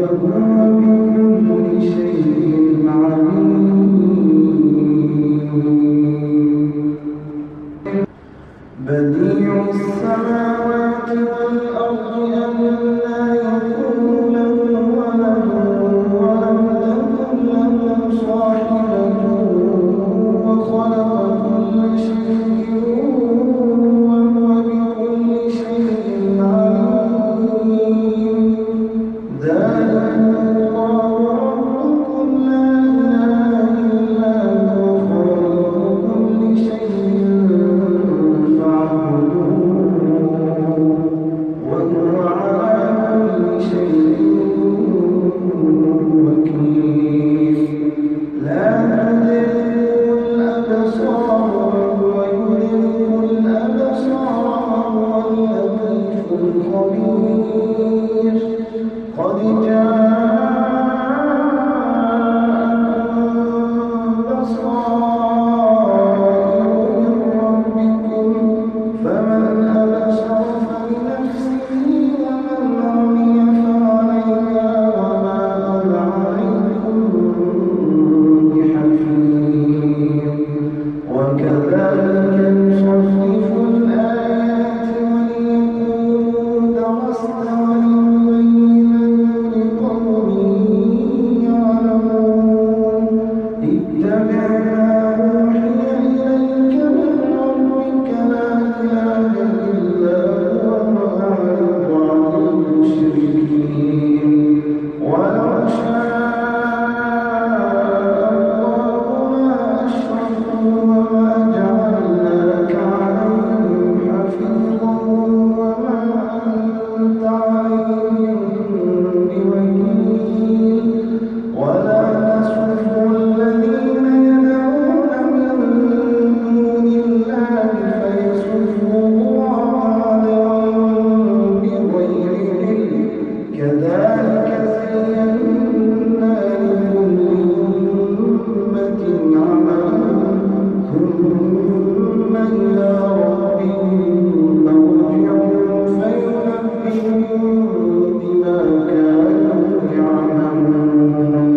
your word. dicha